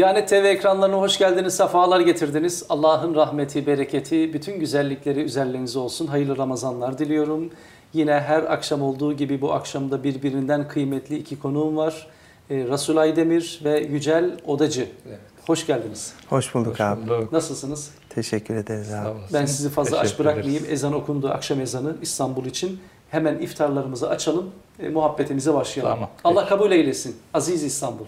Diyanet TV ekranlarına hoş geldiniz, sefalar getirdiniz. Allah'ın rahmeti, bereketi, bütün güzellikleri üzerlerinize olsun. Hayırlı Ramazanlar diliyorum. Yine her akşam olduğu gibi bu akşamda birbirinden kıymetli iki konuğum var. Ee, Resul Aydemir ve Yücel Odacı. Hoş geldiniz. Hoş bulduk Hoş abi. bulduk. Nasılsınız? Teşekkür ederiz abi. Ben sizi fazla aç bırakmayayım. ederiz. Ezan okundu, akşam ezanı İstanbul için. Hemen iftarlarımızı açalım, e, muhabbetimize başlayalım. Tamam, Allah kabul eylesin. Aziz İstanbul.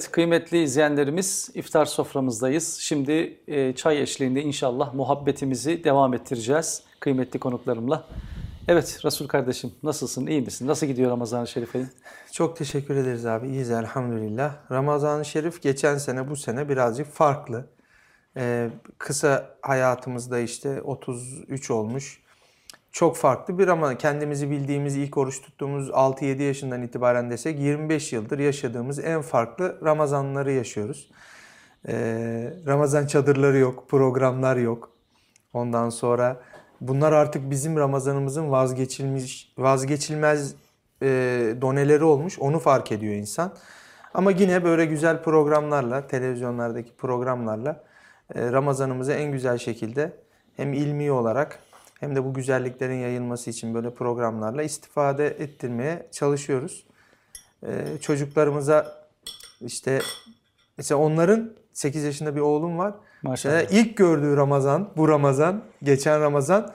Evet kıymetli izleyenlerimiz iftar soframızdayız. Şimdi e, çay eşliğinde inşallah muhabbetimizi devam ettireceğiz kıymetli konuklarımla. Evet Resul kardeşim nasılsın iyi misin? Nasıl gidiyor Ramazan-ı Şerif'in? Çok teşekkür ederiz abi. İyiyiz elhamdülillah. Ramazan-ı Şerif geçen sene bu sene birazcık farklı. Ee, kısa hayatımızda işte 33 olmuş. Çok farklı bir ama kendimizi bildiğimiz ilk oruç tuttuğumuz 6-7 yaşından itibaren desek 25 yıldır yaşadığımız en farklı Ramazanları yaşıyoruz. Ee, Ramazan çadırları yok, programlar yok. Ondan sonra bunlar artık bizim Ramazanımızın vazgeçilmiş, vazgeçilmez e, doneleri olmuş. Onu fark ediyor insan. Ama yine böyle güzel programlarla, televizyonlardaki programlarla e, Ramazanımızı en güzel şekilde hem ilmi olarak hem de bu güzelliklerin yayılması için böyle programlarla istifade ettirmeye çalışıyoruz. E, çocuklarımıza işte mesela onların 8 yaşında bir oğlum var. Maşallah. Mesela ilk gördüğü Ramazan, bu Ramazan, geçen Ramazan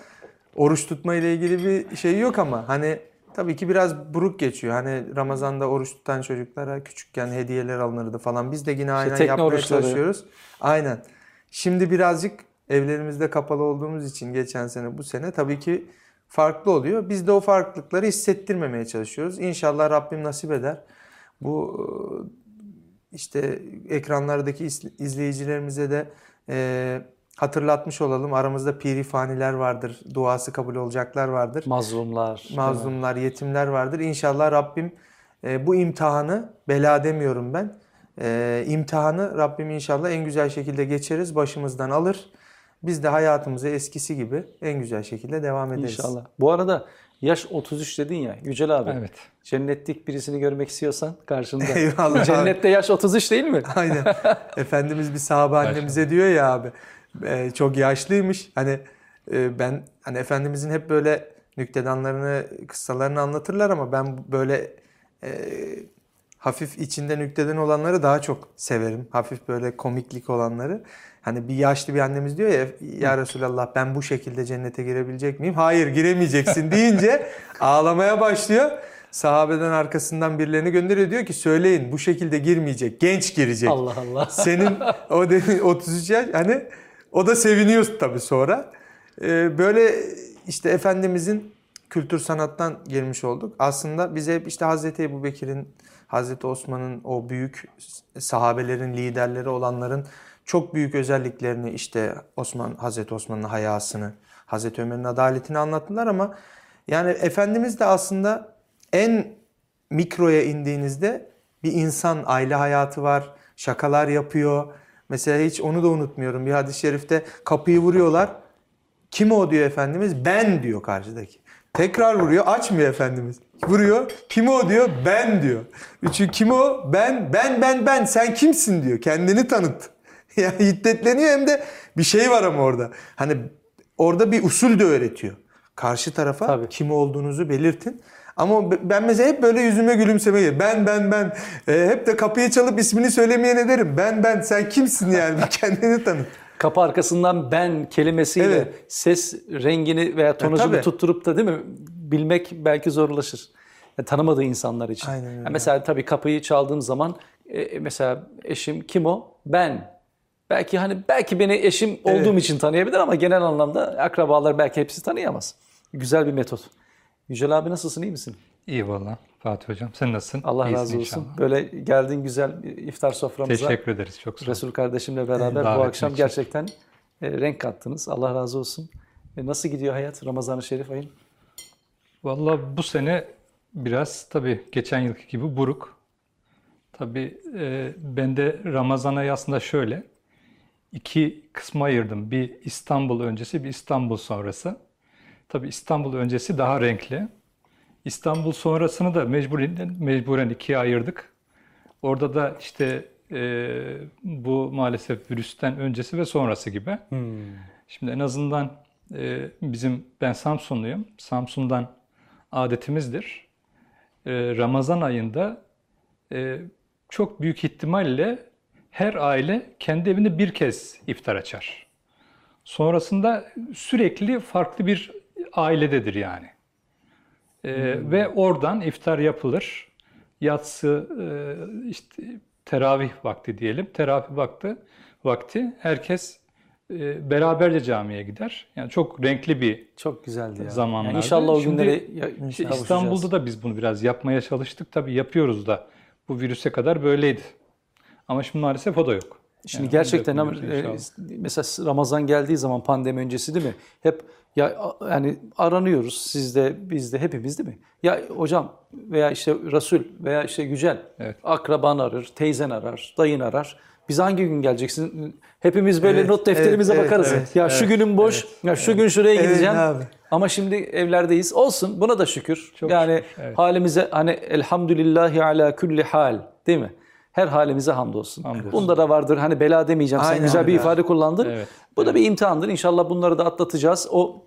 oruç tutma ile ilgili bir şey yok ama hani tabii ki biraz buruk geçiyor. Hani Ramazan'da oruç tutan çocuklara küçükken hediyeler alınırdı falan. Biz de yine aynen tekne yapmaya oruçları. çalışıyoruz. Aynen. Şimdi birazcık evlerimizde kapalı olduğumuz için geçen sene bu sene tabii ki farklı oluyor. Biz de o farklılıkları hissettirmemeye çalışıyoruz. İnşallah Rabbim nasip eder. Bu işte ekranlardaki iz- izleyicilerimize de e, hatırlatmış olalım. Aramızda pirifaniler vardır, duası kabul olacaklar vardır. Mazlumlar. Mazlumlar, yetimler vardır. İnşallah Rabbim e, bu imtihanı, bela demiyorum ben, e, imtihanı Rabbim inşallah en güzel şekilde geçeriz, başımızdan alır. Biz de hayatımıza eskisi gibi en güzel şekilde devam ederiz. İnşallah. Bu arada yaş 33 dedin ya Yücel abi. Evet. Cennetlik birisini görmek istiyorsan karşında. Eyvallah abi. Cennette yaş 33 değil mi? Aynen. Efendimiz bir sahabe annemize diyor ya abi. e, çok yaşlıymış. Hani e, ben hani Efendimizin hep böyle nüktedanlarını, kıssalarını anlatırlar ama ben böyle e, hafif içinde nükteden olanları daha çok severim. Hafif böyle komiklik olanları. Hani bir yaşlı bir annemiz diyor ya ya Resulallah ben bu şekilde cennete girebilecek miyim? Hayır giremeyeceksin deyince ağlamaya başlıyor. Sahabeden arkasından birilerini gönderiyor diyor ki söyleyin bu şekilde girmeyecek. Genç girecek. Allah Allah. Senin o dedi 33 yaş hani o da seviniyor tabii sonra. Ee, böyle işte Efendimizin kültür sanattan girmiş olduk. Aslında bize hep işte Hazreti Ebu Bekir'in, Hazreti Osman'ın o büyük sahabelerin, liderleri olanların çok büyük özelliklerini işte Osman, Hazreti Osman'ın hayasını, Hazreti Ömer'in adaletini anlattılar ama yani Efendimiz de aslında en mikroya indiğinizde bir insan aile hayatı var, şakalar yapıyor. Mesela hiç onu da unutmuyorum. Bir hadis-i şerifte kapıyı vuruyorlar. Kim o diyor Efendimiz? Ben diyor karşıdaki. Tekrar vuruyor. Açmıyor Efendimiz. Vuruyor. Kim o diyor? Ben diyor. Üçü kim o? Ben, ben, ben, ben. Sen kimsin diyor. Kendini tanıt. Yani hiddetleniyor hem de bir şey var ama orada. Hani orada bir usul de öğretiyor. Karşı tarafa Tabii. kim olduğunuzu belirtin. Ama ben mesela hep böyle yüzüme gülümseme gelir. Ben ben ben. E, hep de kapıyı çalıp ismini söylemeyene derim. Ben ben sen kimsin yani bir kendini tanıt. Kapı arkasından ben kelimesiyle Evet. ses rengini veya tonajını tabii. tutturup da değil mi bilmek belki zorlaşır. Ya, tanımadığı insanlar için. Aynen öyle. Ya mesela tabii kapıyı çaldığım zaman e, mesela eşim kim o? Ben. Belki hani belki beni eşim olduğum için tanıyabilir ama genel anlamda akrabalar belki hepsi tanıyamaz. Güzel bir metot. Yücel abi nasılsın iyi misin? İyi valla. Fatih Hocam. Sen nasılsın? Allah İyisin razı olsun. inşallah. Böyle geldin güzel iftar soframıza. Teşekkür ederiz. Çok sağ olun. Resul kardeşimle beraber bu akşam için. gerçekten e, renk kattınız. Allah razı olsun. E, nasıl gidiyor hayat Ramazan-ı Şerif ayın? Vallahi bu sene biraz tabii geçen yılki gibi buruk. Tabii e, ben de Ramazan ayı aslında şöyle iki kısma ayırdım. Bir İstanbul öncesi, bir İstanbul sonrası. Tabii İstanbul öncesi daha renkli. İstanbul sonrasını da mecburen, mecburen ikiye ayırdık. Orada da işte e, bu maalesef virüsten öncesi ve sonrası gibi. Şimdi en azından e, bizim ben Samsunluyum. Samsun'dan adetimizdir. E, Ramazan ayında e, çok büyük ihtimalle her aile kendi evinde bir kez iftar açar. Sonrasında sürekli farklı bir ailededir yani. E, Ve oradan iftar yapılır. Yatsı, e, işte teravih vakti diyelim. Teravih vakti, vakti herkes e, beraberce camiye gider. Yani çok renkli bir Çok güzeldi ya. zamanlarda. Yani inşallah o Şimdi günleri kavuşacağız. İstanbul'da da biz bunu biraz yapmaya çalıştık. Tabii yapıyoruz da. Bu virüse kadar böyleydi. Ama şimdi maalesef o da yok. Şimdi Yani gerçekten ama, e, mesela Ramazan geldiği zaman pandemi öncesi değil mi? Hep ya yani aranıyoruz siz de biz de hepimiz değil mi? Ya hocam veya işte Resul veya işte Yücel Evet. akraban arar, teyzen arar, dayın arar. Biz hangi gün geleceksin? Hepimiz böyle Evet, not defterimize evet, bakarız. evet, ya şu günüm boş, ya şu gün şuraya Evet gideceğim. abi. Ama şimdi evlerdeyiz. Olsun buna da şükür. Çok yani şükür, evet. halimize hani elhamdülillahi ala kulli hal değil mi? Her halimize hamdolsun. Hamdolsun. Bunda da vardır hani bela demeyeceğim. Sen Aynen güzel bir ifade kullandın. Evet, Bu da bir imtihandır. İnşallah bunları da atlatacağız. O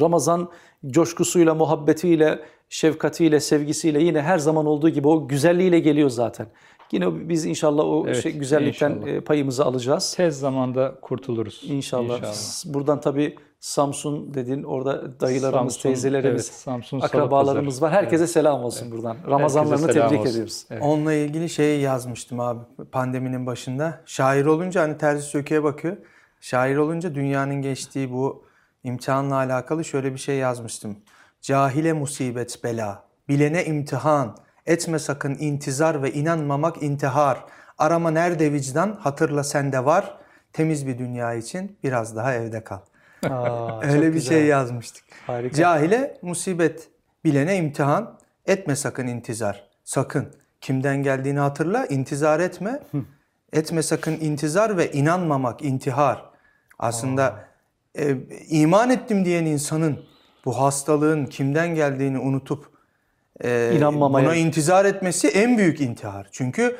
Ramazan coşkusuyla, muhabbetiyle, şefkatiyle, sevgisiyle yine her zaman olduğu gibi o güzelliğiyle geliyor zaten. Yine biz inşallah o Evet, şey, güzellikten inşallah. e, payımızı alacağız. Tez zamanda kurtuluruz. İnşallah. Buradan tabii Samsun dedin orada dayılarımız, Samsun, teyzelerimiz, evet, Samsun akrabalarımız var. Herkese selam olsun buradan. Ramazanlarını tebrik olsun. ediyoruz. Evet. Onunla ilgili şey yazmıştım abi pandeminin başında. Şair olunca hani terzi söküğe bakıyor. Şair olunca dünyanın geçtiği bu imtihanla alakalı şöyle bir şey yazmıştım. Cahile musibet bela, bilene imtihan, etme sakın intizar ve inanmamak intihar. Arama nerede vicdan, hatırla sende var. Temiz bir dünya için biraz daha evde kal. Aa, Öyle bir güzel. şey yazmıştık. Harika. Cahile musibet, bilene imtihan, etme sakın intizar. Sakın. Kimden geldiğini hatırla, intizar etme. etme sakın intizar ve inanmamak, intihar. Aslında e, iman ettim diyen insanın bu hastalığın kimden geldiğini unutup e, İnanmamaya. buna intizar etmesi en büyük intihar. Çünkü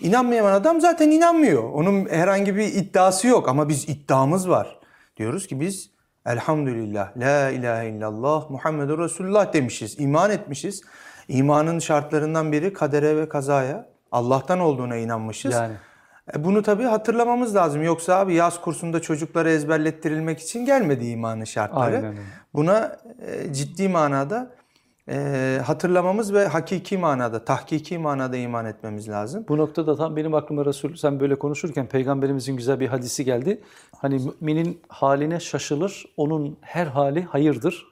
inanmayan adam zaten inanmıyor. Onun herhangi bir iddiası yok ama biz iddiamız var. Diyoruz ki biz elhamdülillah la ilahe illallah Muhammedur Resulullah demişiz. iman etmişiz. İmanın şartlarından biri kadere ve kazaya Allah'tan olduğuna inanmışız. Yani. E, Bunu tabii hatırlamamız lazım. Yoksa abi yaz kursunda çocuklara ezberlettirilmek için gelmedi imanın şartları. Aynen. Buna e, ciddi manada e, hatırlamamız ve hakiki manada, tahkiki manada iman etmemiz lazım. Bu noktada tam benim aklıma Resul sen böyle konuşurken peygamberimizin güzel bir hadisi geldi. Hani müminin haline şaşılır, onun her hali hayırdır.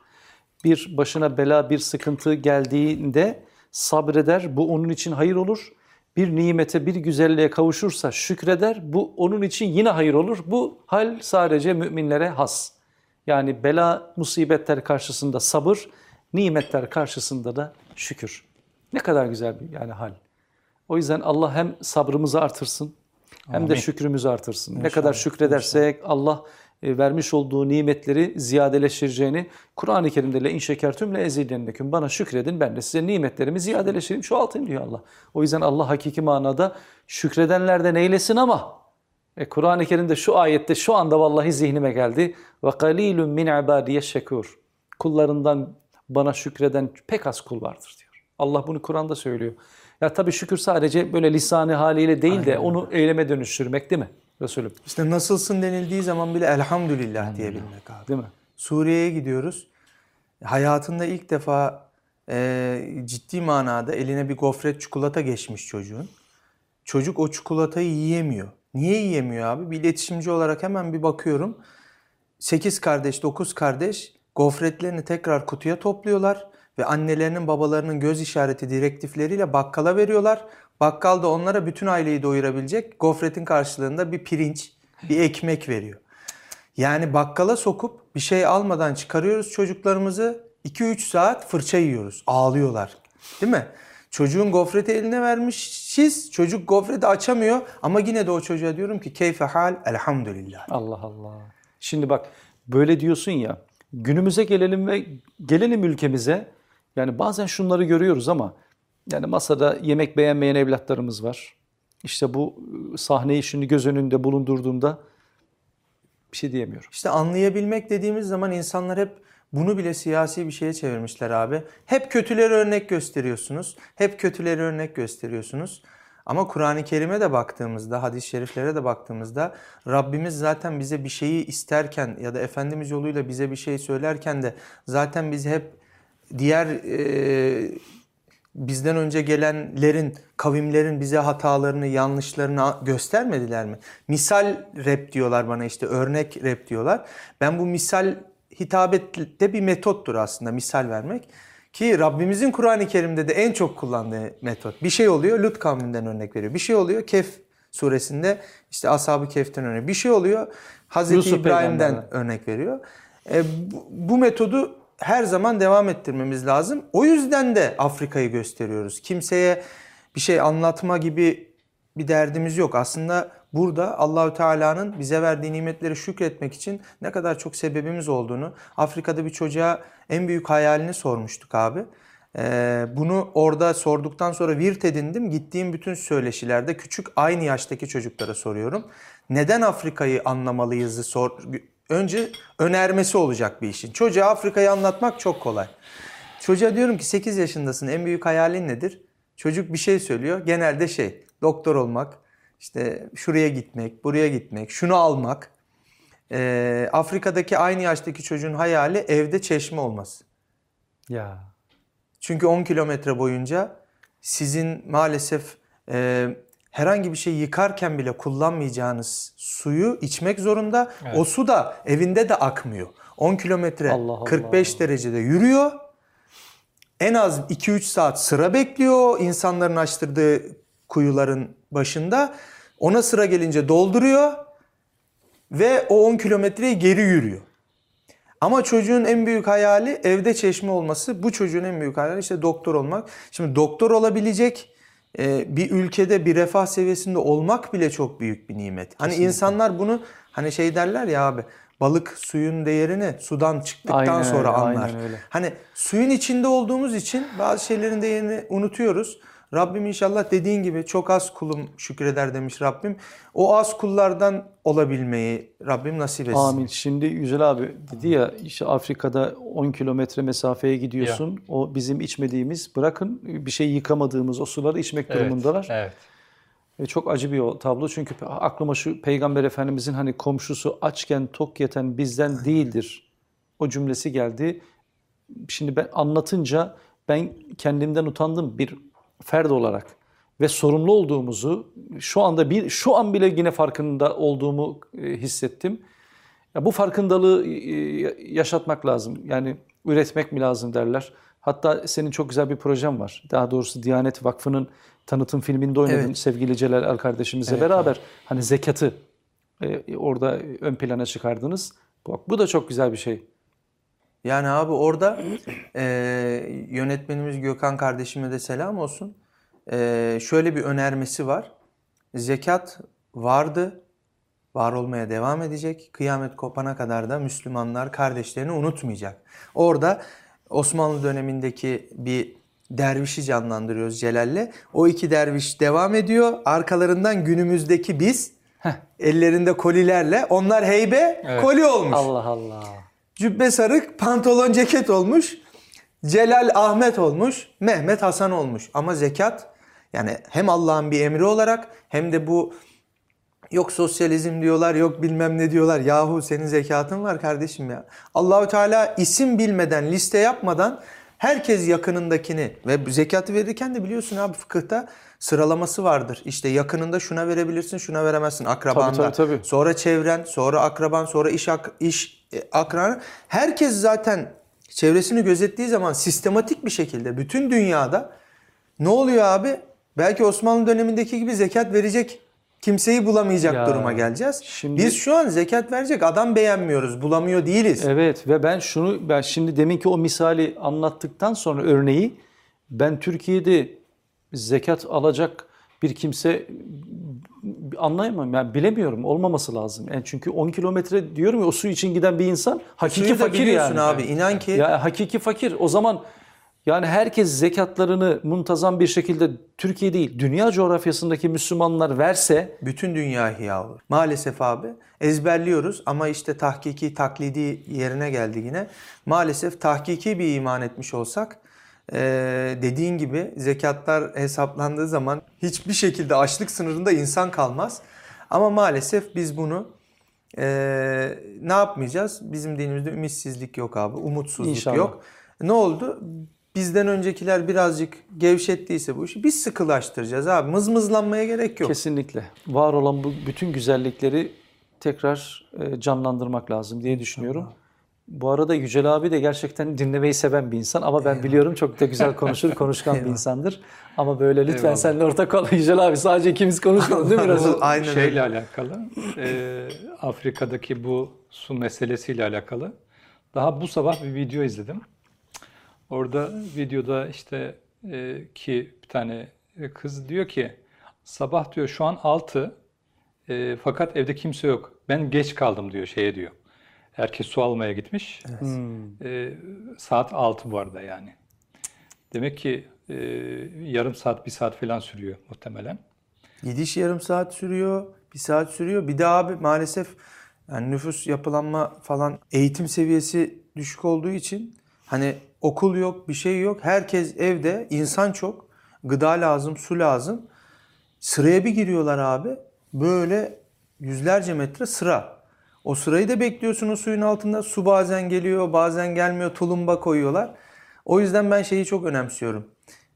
Bir başına bela, bir sıkıntı geldiğinde sabreder, bu onun için hayır olur. Bir nimete, bir güzelliğe kavuşursa şükreder, bu onun için yine hayır olur. Bu hal sadece müminlere has. Yani bela, musibetler karşısında sabır, nimetler karşısında da şükür. Ne kadar güzel bir yani hal. O yüzden Allah hem sabrımızı artırsın hem de şükrümüzü artırsın. ne kadar şükredersek Allah vermiş olduğu nimetleri ziyadeleştireceğini Kur'an-ı Kerim'de le in şekertüm le ezidenneküm bana şükredin ben de size nimetlerimi ziyadeleştireyim çoğaltayım diyor Allah. O yüzden Allah hakiki manada şükredenlerden eylesin ama e, Kur'an-ı Kerim'de şu ayette şu anda vallahi zihnime geldi. Ve qalilun min ibadiye şekur. Kullarından bana şükreden pek az kul vardır diyor. Allah bunu Kur'an'da söylüyor. Ya tabii şükür sadece böyle lisanı haliyle değil de onu eyleme dönüştürmek değil mi Resulüm? İşte nasılsın denildiği zaman bile elhamdülillah diyebilmek abi. Değil mi? Suriye'ye gidiyoruz. Hayatında ilk defa e, ciddi manada eline bir gofret çikolata geçmiş çocuğun. Çocuk o çikolatayı yiyemiyor. Niye yiyemiyor abi? Bir iletişimci olarak hemen bir bakıyorum. 8 kardeş, 9 kardeş gofretlerini tekrar kutuya topluyorlar ve annelerinin babalarının göz işareti direktifleriyle bakkala veriyorlar. Bakkal da onlara bütün aileyi doyurabilecek gofretin karşılığında bir pirinç, bir ekmek veriyor. Yani bakkala sokup bir şey almadan çıkarıyoruz çocuklarımızı 2-3 saat fırça yiyoruz. Ağlıyorlar. Değil mi? Çocuğun gofreti eline vermişiz. Çocuk gofreti açamıyor ama yine de o çocuğa diyorum ki keyfe hal elhamdülillah. Allah Allah. Şimdi bak böyle diyorsun ya günümüze gelelim ve gelelim ülkemize. Yani bazen şunları görüyoruz ama yani masada yemek beğenmeyen evlatlarımız var. İşte bu ıı, sahneyi şimdi göz önünde bulundurduğumda bir şey diyemiyorum. İşte anlayabilmek dediğimiz zaman insanlar hep bunu bile siyasi bir şeye çevirmişler abi. Hep kötüleri örnek gösteriyorsunuz. Hep kötüleri örnek gösteriyorsunuz. Ama Kur'an-ı Kerim'e de baktığımızda, hadis-i şeriflere de baktığımızda Rabbimiz zaten bize bir şeyi isterken ya da Efendimiz yoluyla bize bir şey söylerken de zaten bizi hep diğer e, bizden önce gelenlerin, kavimlerin bize hatalarını, yanlışlarını göstermediler mi? Misal rap diyorlar bana işte örnek rap diyorlar. Ben bu misal hitabette bir metottur aslında misal vermek. Ki Rabbimizin Kur'an-ı Kerim'de de en çok kullandığı metot. Bir şey oluyor Lut kavminden örnek veriyor. Bir şey oluyor Kehf suresinde işte Ashab-ı Kehf'ten örnek. Bir şey oluyor Hazreti Yusuf İbrahim'den örnek veriyor. E, bu, bu metodu her zaman devam ettirmemiz lazım. O yüzden de Afrika'yı gösteriyoruz. Kimseye bir şey anlatma gibi bir derdimiz yok. Aslında burada Allahü Teala'nın bize verdiği nimetleri şükretmek için ne kadar çok sebebimiz olduğunu Afrika'da bir çocuğa en büyük hayalini sormuştuk abi. Ee, bunu orada sorduktan sonra virt edindim. Gittiğim bütün söyleşilerde küçük aynı yaştaki çocuklara soruyorum. Neden Afrika'yı anlamalıyızı sor. Önce önermesi olacak bir işin. Çocuğa Afrika'yı anlatmak çok kolay. Çocuğa diyorum ki 8 yaşındasın en büyük hayalin nedir? Çocuk bir şey söylüyor. Genelde şey doktor olmak, işte şuraya gitmek, buraya gitmek, şunu almak. Ee, Afrika'daki aynı yaştaki çocuğun hayali evde çeşme olması. Ya. Çünkü 10 kilometre boyunca sizin maalesef e, herhangi bir şey yıkarken bile kullanmayacağınız suyu içmek zorunda. O su da evinde de akmıyor. 10 kilometre Allah Allah. 45 derecede yürüyor. En az 2-3 saat sıra bekliyor insanların açtırdığı kuyuların başında. Ona sıra gelince dolduruyor ve o 10 kilometreyi geri yürüyor. Ama çocuğun en büyük hayali evde çeşme olması. Bu çocuğun en büyük hayali işte doktor olmak. Şimdi doktor olabilecek bir ülkede bir refah seviyesinde olmak bile çok büyük bir nimet. Hani insanlar bunu hani şey derler ya abi balık suyun değerini sudan çıktıktan Aynen sonra öyle, anlar. aynen öyle. Hani suyun içinde olduğumuz için bazı şeylerin değerini unutuyoruz. Rabbim inşallah dediğin gibi çok az kulum şükreder demiş Rabbim. O az kullardan olabilmeyi Rabbim nasip etsin. Amin. Şimdi Yücel abi dedi ya işte Afrika'da 10 kilometre mesafeye gidiyorsun. O bizim içmediğimiz bırakın bir şey yıkamadığımız o suları içmek durumundalar. Evet. Ve çok acı bir o tablo çünkü aklıma şu Peygamber Efendimizin hani komşusu açken tok yeten bizden değildir. O cümlesi geldi. Şimdi ben anlatınca ben kendimden utandım bir ferd olarak ve sorumlu olduğumuzu şu anda bir şu an bile yine farkında olduğumu e, hissettim. Ya bu farkındalığı e, yaşatmak lazım. Yani üretmek mi lazım derler. Hatta senin çok güzel bir projen var. Daha doğrusu Diyanet Vakfı'nın tanıtım filminde oynadın Evet. sevgili Celal Al kardeşimizle beraber. Hani zekatı e, orada ön plana çıkardınız. Bak bu da çok güzel bir şey. Yani abi orada e, yönetmenimiz Gökhan kardeşime de selam olsun. E, şöyle bir önermesi var. Zekat vardı, var olmaya devam edecek. Kıyamet kopana kadar da Müslümanlar kardeşlerini unutmayacak. Orada Osmanlı dönemindeki bir dervişi canlandırıyoruz Celal'le. O iki derviş devam ediyor. Arkalarından günümüzdeki biz ellerinde kolilerle onlar heybe Evet. koli olmuş. Allah Allah. Cübbe sarık, pantolon ceket olmuş. Celal Ahmet olmuş, Mehmet Hasan olmuş. Ama zekat yani hem Allah'ın bir emri olarak hem de bu yok sosyalizm diyorlar, yok bilmem ne diyorlar. Yahu senin zekatın var kardeşim ya. Allahü Teala isim bilmeden, liste yapmadan herkes yakınındakini ve zekatı verirken de biliyorsun abi fıkıhta sıralaması vardır. İşte yakınında şuna verebilirsin, şuna veremezsin akrabanda. Tabii, tabii, tabii. Sonra çevren, sonra akraban, sonra iş ak- iş e, akranı. Herkes zaten çevresini gözettiği zaman sistematik bir şekilde bütün dünyada ne oluyor abi? Belki Osmanlı dönemindeki gibi zekat verecek kimseyi bulamayacak Ya, duruma geleceğiz. şimdi- Biz şu an zekat verecek adam beğenmiyoruz, bulamıyor değiliz. Evet ve ben şunu ben şimdi deminki o misali anlattıktan sonra örneği ben Türkiye'de zekat alacak bir kimse anlayamam yani bilemiyorum olmaması lazım. Yani çünkü 10 kilometre diyorum ya o su için giden bir insan hakiki Suyu fakir yani. abi inan ki Ya hakiki fakir. O zaman yani herkes zekatlarını muntazam bir şekilde Türkiye değil dünya coğrafyasındaki Müslümanlar verse bütün dünya ihya olur. Maalesef abi ezberliyoruz ama işte tahkiki taklidi yerine geldi yine. Maalesef tahkiki bir iman etmiş olsak eee, dediğin gibi zekatlar hesaplandığı zaman hiçbir şekilde açlık sınırında insan kalmaz. Ama maalesef biz bunu eee, ne yapmayacağız? Bizim dinimizde ümitsizlik yok abi, umutsuzluk İnşallah. yok. Ne oldu? Bizden öncekiler birazcık gevşettiyse bu işi biz sıkılaştıracağız abi. Mızmızlanmaya gerek yok. Kesinlikle. Var olan bu bütün güzellikleri tekrar e, canlandırmak lazım diye düşünüyorum. Bu arada Yücel abi de gerçekten dinlemeyi seven bir insan ama ben biliyorum çok da güzel konuşur, konuşkan bir insandır. Ama böyle lütfen Eyvallah. seninle ortak ol Yücel abi. Sadece ikimiz konuşmayalım değil mi biraz? Aynen. Şeyle alakalı, e, Afrika'daki bu su meselesiyle alakalı. Daha bu sabah bir video izledim. Orada videoda işte e, ki bir tane kız diyor ki sabah diyor şu an 6 e, fakat evde kimse yok. Ben geç kaldım diyor şeye diyor. Herkes su almaya gitmiş. E, saat 6 bu arada yani. Demek ki e, yarım saat bir saat falan sürüyor muhtemelen. Gidiş yarım saat sürüyor, bir saat sürüyor. Bir de abi maalesef yani nüfus yapılanma falan eğitim seviyesi düşük olduğu için hani okul yok, bir şey yok. Herkes evde, insan çok. Gıda lazım, su lazım. Sıraya bir giriyorlar abi. Böyle yüzlerce metre sıra. O sırayı da bekliyorsun o suyun altında. Su bazen geliyor, bazen gelmiyor. Tulumba koyuyorlar. O yüzden ben şeyi çok önemsiyorum.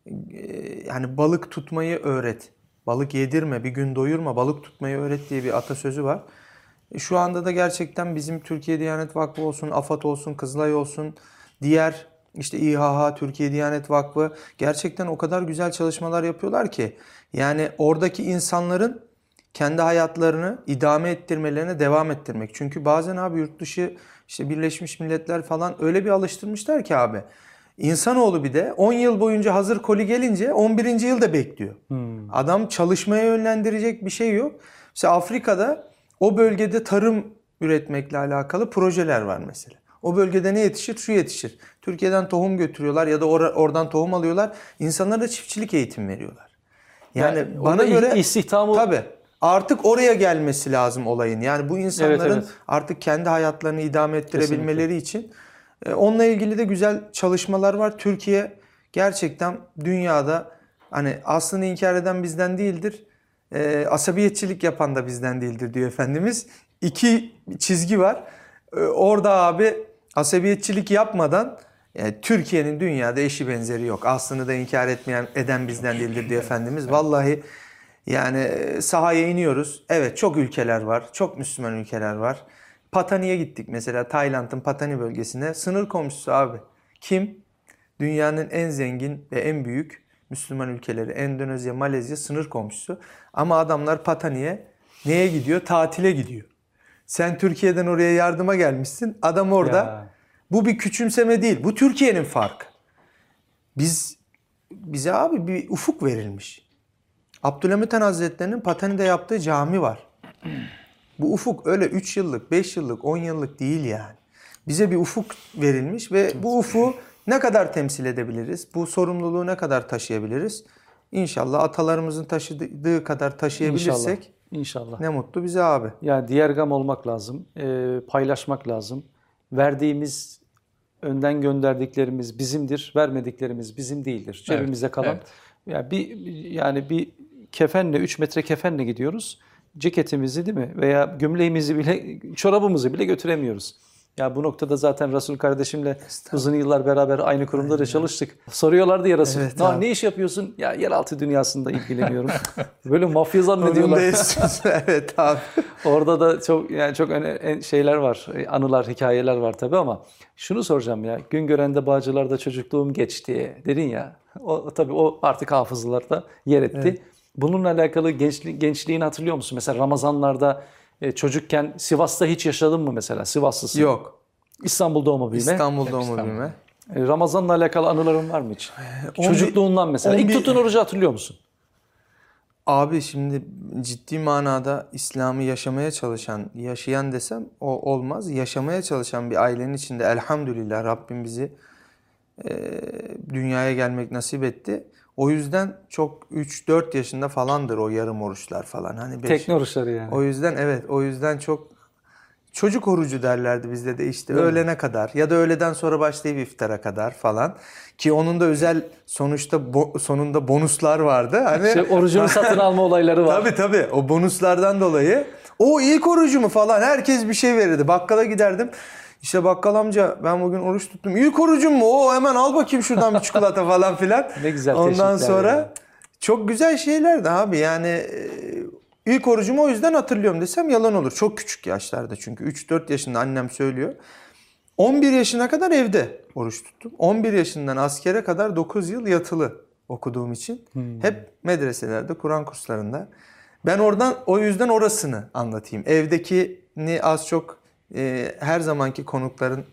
Ee, Yani balık tutmayı öğret. Balık yedirme, bir gün doyurma, balık tutmayı öğret diye bir atasözü var. E, Şu anda da gerçekten bizim Türkiye Diyanet Vakfı olsun, AFAD olsun, Kızılay olsun, diğer işte İHH, Türkiye Diyanet Vakfı gerçekten o kadar güzel çalışmalar yapıyorlar ki yani oradaki insanların kendi hayatlarını idame ettirmelerine devam ettirmek. Çünkü bazen abi yurt dışı işte Birleşmiş Milletler falan öyle bir alıştırmışlar ki abi. İnsanoğlu bir de 10 yıl boyunca hazır koli gelince 11. yılda bekliyor. Adam çalışmaya yönlendirecek bir şey yok. Mesela Afrika'da o bölgede tarım üretmekle alakalı projeler var mesela. O bölgede ne yetişir? Şu yetişir. Türkiye'den tohum götürüyorlar ya da or- oradan tohum alıyorlar. İnsanlara da çiftçilik eğitim veriyorlar. Yani, Yani bana göre istihdamı- tabii artık oraya gelmesi lazım olayın. Yani bu insanların Evet, evet. artık kendi hayatlarını idame ettirebilmeleri için e, onunla ilgili de güzel çalışmalar var. Türkiye gerçekten dünyada hani aslını inkar eden bizden değildir. E, asabiyetçilik yapan da bizden değildir diyor Efendimiz. İki çizgi var. E, orada abi asabiyetçilik yapmadan e, Türkiye'nin dünyada eşi benzeri yok. Aslını da inkar etmeyen eden bizden değildir diyor Efendimiz. Vallahi yani e, sahaya iniyoruz. Evet çok ülkeler var. Çok Müslüman ülkeler var. Patani'ye gittik mesela Tayland'ın Patani bölgesine. Sınır komşusu abi. Kim? Dünyanın en zengin ve en büyük Müslüman ülkeleri. Endonezya, Malezya sınır komşusu. Ama adamlar Patani'ye neye gidiyor? Tatile gidiyor. Sen Türkiye'den oraya yardıma gelmişsin. Adam orada. Ya. Bu bir küçümseme değil. Bu Türkiye'nin farkı. Biz bize abi bir ufuk verilmiş. Abdülhamit Han Hazretleri'nin Patani'de yaptığı cami var. Bu ufuk öyle 3 yıllık, 5 yıllık, 10 yıllık değil yani. Bize bir ufuk verilmiş ve bu ufuğu ne kadar temsil edebiliriz? Bu sorumluluğu ne kadar taşıyabiliriz? İnşallah atalarımızın taşıdığı kadar taşıyabilirsek İnşallah. İnşallah. ne mutlu bize abi. Yani diğer gam olmak lazım. e, paylaşmak lazım. Verdiğimiz, önden gönderdiklerimiz bizimdir. Vermediklerimiz bizim değildir. Cebimize kalan. evet. Yani bir yani bir kefenle 3 metre kefenle gidiyoruz. Ceketimizi değil mi veya gömleğimizi bile çorabımızı bile götüremiyoruz. Ya bu noktada zaten Resul kardeşimle uzun yıllar beraber aynı kurumda da çalıştık. Soruyorlardı ya Resul. Evet "Ya abi. ne iş yapıyorsun? Ya yeraltı dünyasında ilgileniyorum. Böyle mafya zannediyorlar. evet abi. Orada da çok yani çok öne- şeyler var, anılar, hikayeler var tabii ama şunu soracağım ya. Güngören'de Bağcılar'da çocukluğum geçti dedin ya. O tabii o artık hafızalarda yer etti. Bununla alakalı gençli, gençliğini hatırlıyor musun? Mesela Ramazanlarda e, çocukken Sivas'ta hiç yaşadın mı mesela? Sivaslısın. Yok. İstanbul doğma büyüme. İstanbul doğumu İstanbul. büyüme. E, Ramazan'la alakalı anıların var mı hiç? on bir- Çocukluğundan mesela. on İlk bir- tuttuğun orucu hatırlıyor musun? Abi şimdi ciddi manada İslam'ı yaşamaya çalışan, yaşayan desem o olmaz. Yaşamaya çalışan bir ailenin içinde elhamdülillah Rabbim bizi e, dünyaya gelmek nasip etti. O yüzden çok 3-4 yaşında falandır o yarım oruçlar falan. Hani beş- Tekne oruçları yani. O yüzden evet o yüzden çok çocuk orucu derlerdi bizde de işte Değil mi? öğlene kadar ya da öğleden sonra başlayıp iftara kadar falan. Ki onun da özel sonuçta bo- sonunda bonuslar vardı. Hani İşte orucunu satın alma olayları var. Tabii tabii o bonuslardan dolayı. O ilk orucu mu falan herkes bir şey verirdi. Bakkala giderdim. İşte bakkal amca ben bugün oruç tuttum. İlk orucum mu? O hemen al bakayım şuradan bir çikolata falan filan. Ne güzel Ondan sonra yani. çok güzel şeylerdi abi. Yani e, ilk orucumu o yüzden hatırlıyorum desem yalan olur. Çok küçük yaşlarda çünkü 3-4 yaşında annem söylüyor. 11 yaşına kadar evde oruç tuttum. 11 yaşından askere kadar 9 yıl yatılı okuduğum için hep medreselerde, Kur'an kurslarında. Ben oradan o yüzden orasını anlatayım. Evdekini az çok e, her zamanki konukların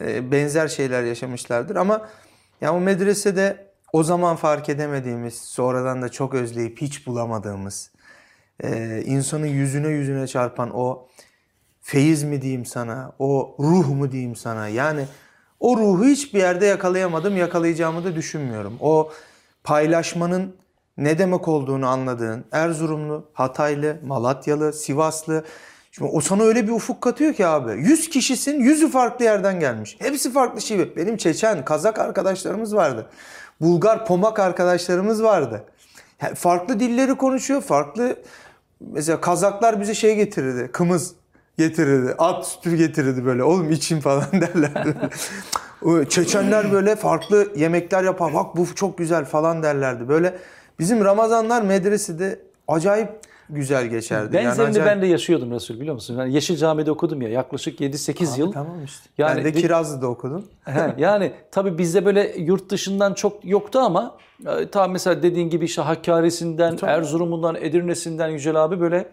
e, benzer şeyler yaşamışlardır ama ya o medresede o zaman fark edemediğimiz, sonradan da çok özleyip hiç bulamadığımız, e, insanın yüzüne yüzüne çarpan o feyiz mi diyeyim sana, o ruh mu diyeyim sana. Yani o ruhu hiçbir yerde yakalayamadım, yakalayacağımı da düşünmüyorum. O paylaşmanın ne demek olduğunu anladığın Erzurumlu, Hataylı, Malatyalı, Sivaslı. Şimdi o sana öyle bir ufuk katıyor ki abi. 100 kişisin, yüzü farklı yerden gelmiş. Hepsi farklı şey. Benim Çeçen, Kazak arkadaşlarımız vardı. Bulgar, Pomak arkadaşlarımız vardı. Yani farklı dilleri konuşuyor, farklı mesela Kazaklar bize şey getirirdi, kımız getirirdi, at sütü getirirdi böyle. Oğlum için falan derlerdi. Çeçenler böyle farklı yemekler yapar. Bak bu çok güzel falan derlerdi. Böyle bizim Ramazanlar medresede acayip güzel geçerdi. Benzerini acayip- ben de yaşıyordum Resul biliyor musun? Yani Yeşil Cami'de okudum ya yaklaşık 7-8 yıl. Tamam işte. Yani ben de Kirazlı'da okudum. He, yani tabii bizde böyle yurt dışından çok yoktu ama e, ta mesela dediğin gibi işte Hakkari'sinden, Erzurum'undan, Edirne'sinden Yücel abi böyle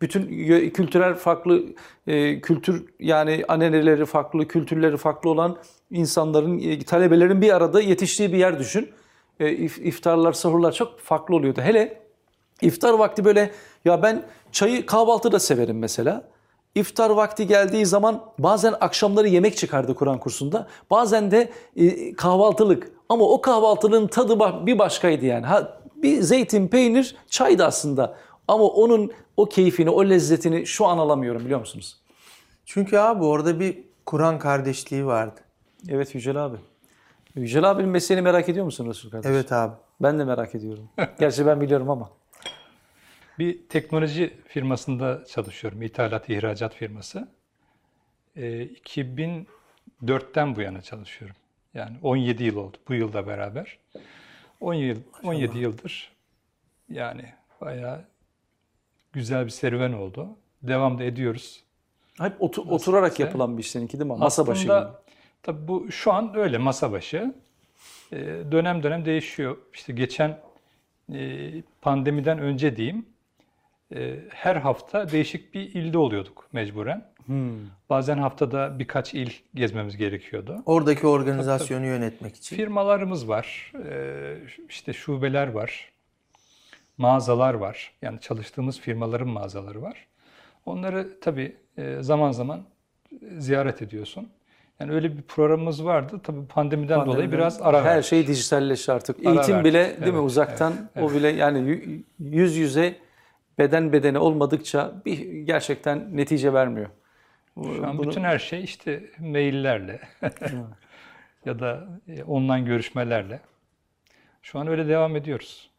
bütün kültürel farklı e, kültür yani aneneleri farklı, kültürleri farklı olan insanların, e, talebelerin bir arada yetiştiği bir yer düşün. E, if- iftarlar, sahurlar çok farklı oluyordu. Hele iftar vakti böyle ya ben çayı kahvaltıda severim mesela. İftar vakti geldiği zaman bazen akşamları yemek çıkardı Kur'an kursunda. Bazen de e, kahvaltılık. Ama o kahvaltının tadı bir başkaydı yani. Ha, bir zeytin, peynir, çaydı aslında. Ama onun o keyfini, o lezzetini şu an alamıyorum biliyor musunuz? Çünkü abi orada bir Kur'an kardeşliği vardı. Evet Yücel abi. Yücel abinin mesleğini merak ediyor musun Resul kardeş? Evet abi. Ben de merak ediyorum. Gerçi ben biliyorum ama. Bir teknoloji firmasında çalışıyorum. İthalat, ihracat firması. Ee, 2004'ten bu yana çalışıyorum. Yani 17 yıl oldu bu yılda beraber. 10 yıl, 17 yıldır yani bayağı güzel bir serüven oldu. Devam da ediyoruz. Hep otu- oturarak yapılan bir iş seninki değil mi? Masa başı gibi. Tabii bu şu an öyle masa başı. Ee, dönem dönem değişiyor. İşte geçen e, pandemiden önce diyeyim e, her hafta değişik bir ilde oluyorduk mecburen. Hmm. Bazen haftada birkaç il gezmemiz gerekiyordu. Oradaki organizasyonu yönetmek için. Firmalarımız var, e, işte şubeler var, mağazalar var. Yani çalıştığımız firmaların mağazaları var. Onları tabii e, zaman zaman ziyaret ediyorsun. Yani öyle bir programımız vardı. Tabii pandemiden, dolayı Pandemiden biraz ara Her verdik. şey dijitalleşti artık. Ara Eğitim verdik. bile değil mi Evet, uzaktan o bile yani yü- yüz yüze beden bedene olmadıkça bir gerçekten netice vermiyor. Şu an Bunu- bütün her şey işte maillerle ya da e, online görüşmelerle. Şu an öyle devam ediyoruz.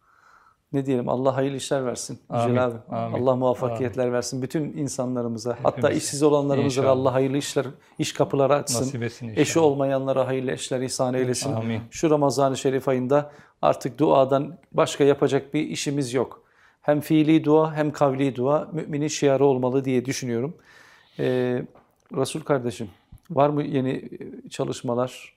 ne diyelim Allah hayırlı işler versin. Amin, abi. amin, Allah muvaffakiyetler versin bütün insanlarımıza. Hatta Hepimiz. işsiz olanlarımıza da İnşallah. Allah hayırlı işler, iş kapıları açsın. Eşi olmayanlara hayırlı eşler ihsan eylesin. Amin. Şu Ramazan-ı Şerif ayında artık duadan başka yapacak bir işimiz yok. Hem fiili dua hem kavli dua müminin şiarı olmalı diye düşünüyorum. Ee, Resul kardeşim var mı yeni e, çalışmalar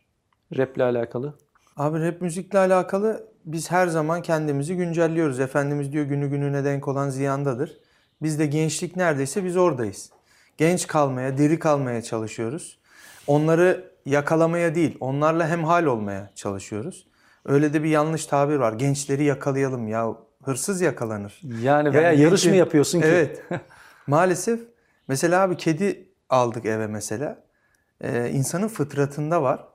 raple alakalı? Abi rap müzikle alakalı biz her zaman kendimizi güncelliyoruz. Efendimiz diyor günü gününe denk olan ziyandadır. Biz de gençlik neredeyse biz oradayız. Genç kalmaya, diri kalmaya çalışıyoruz. Onları yakalamaya değil, onlarla hemhal olmaya çalışıyoruz. Öyle de bir yanlış tabir var. Gençleri yakalayalım ya. Hırsız yakalanır. Yani veya Yani yarış genci- mı yapıyorsun ki? Evet. Maalesef mesela abi kedi aldık eve mesela. Ee, insanın fıtratında var.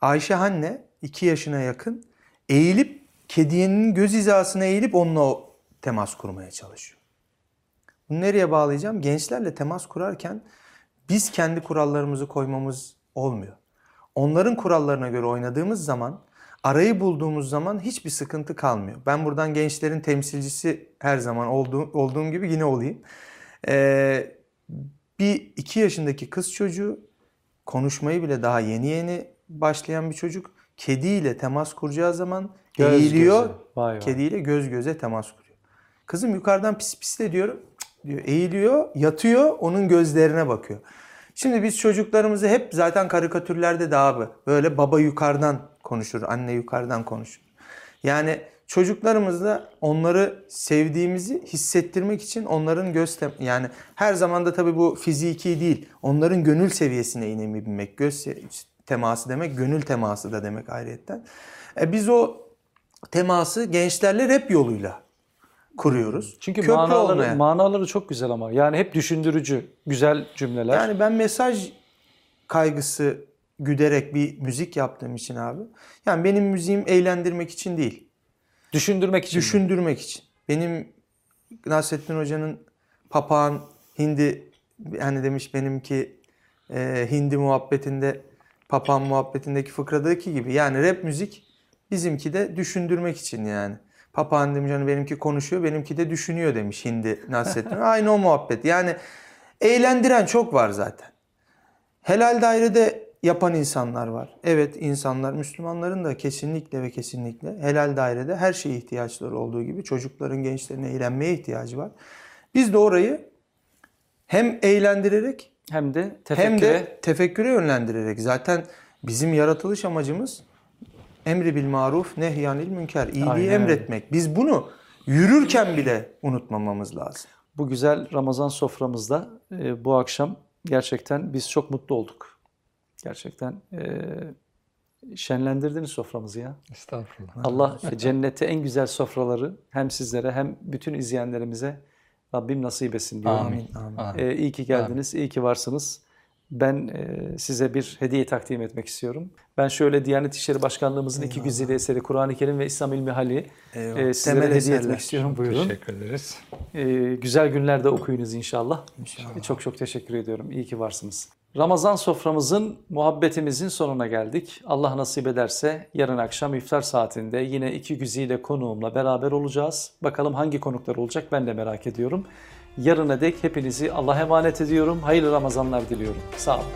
Ayşe anne 2 yaşına yakın eğilip kediyenin göz hizasına eğilip onunla o temas kurmaya çalışıyor. Bunu nereye bağlayacağım? Gençlerle temas kurarken biz kendi kurallarımızı koymamız olmuyor. Onların kurallarına göre oynadığımız zaman, arayı bulduğumuz zaman hiçbir sıkıntı kalmıyor. Ben buradan gençlerin temsilcisi her zaman olduğum, olduğum gibi yine olayım. Ee, bir iki yaşındaki kız çocuğu konuşmayı bile daha yeni yeni başlayan bir çocuk kediyle temas kuracağı zaman Göz eğiliyor. göze. Vay vay. Kediyle göz göze temas kuruyor. Kızım yukarıdan pis pis de diyorum. Diyor. Eğiliyor, yatıyor, onun gözlerine bakıyor. Şimdi biz çocuklarımızı hep zaten karikatürlerde de abi böyle baba yukarıdan konuşur, anne yukarıdan konuşur. Yani çocuklarımızda onları sevdiğimizi hissettirmek için onların göz yani her zaman da tabii bu fiziki değil. Onların gönül seviyesine inebilmek. Göz teması demek, gönül teması da demek ayrıyetten. E biz o teması gençlerle rap yoluyla kuruyoruz. Çünkü Köprü manaları, olmaya. manaları çok güzel ama. Yani hep düşündürücü, güzel cümleler. Yani ben mesaj kaygısı güderek bir müzik yaptığım için abi. Yani benim müziğim eğlendirmek için değil. Düşündürmek için. Düşündürmek için. Benim Nasrettin Hoca'nın papağan hindi hani demiş benimki e, hindi muhabbetinde papağan muhabbetindeki fıkradaki gibi. Yani rap müzik bizimki de düşündürmek için yani. Papağan demiş hani benimki konuşuyor benimki de düşünüyor demiş hindi Nasrettin. Aynı o muhabbet. Yani eğlendiren çok var zaten. Helal dairede yapan insanlar var. Evet insanlar Müslümanların da kesinlikle ve kesinlikle helal dairede her şeye ihtiyaçları olduğu gibi çocukların gençlerin eğlenmeye ihtiyacı var. Biz de orayı hem eğlendirerek Hem de tefekküre. hem de tefekküre yönlendirerek zaten bizim yaratılış amacımız emri bil maruf nehyanil münker iyiliği Aynen emretmek. Biz bunu yürürken bile unutmamamız lazım. Bu güzel Ramazan soframızda e, bu akşam gerçekten biz çok mutlu olduk. Gerçekten e, şenlendirdiniz soframızı ya. Estağfurullah. Allah cennette en güzel sofraları hem sizlere hem bütün izleyenlerimize Rabbim nasip etsin diyorum. Amin. Amin. E, iyi ki geldiniz, iyi ki varsınız. Ben e, size bir hediye takdim etmek istiyorum. Ben şöyle Diyanet İşleri Başkanlığımızın iki güzide eseri Kur'an-ı Kerim ve İslam İlmi Hali Eyvallah. e, sizlere Temel hediye eserler. etmek istiyorum. Buyurun. Teşekkür ederiz. E, güzel günlerde okuyunuz inşallah. İnşallah. Çok çok teşekkür ediyorum. İyi ki varsınız. Ramazan soframızın, muhabbetimizin sonuna geldik. Allah nasip ederse yarın akşam iftar saatinde yine iki güzide konuğumla beraber olacağız. Bakalım hangi konuklar olacak ben de merak ediyorum. Yarına dek hepinizi Allah'a emanet ediyorum. Hayırlı Ramazanlar diliyorum. Sağ olun.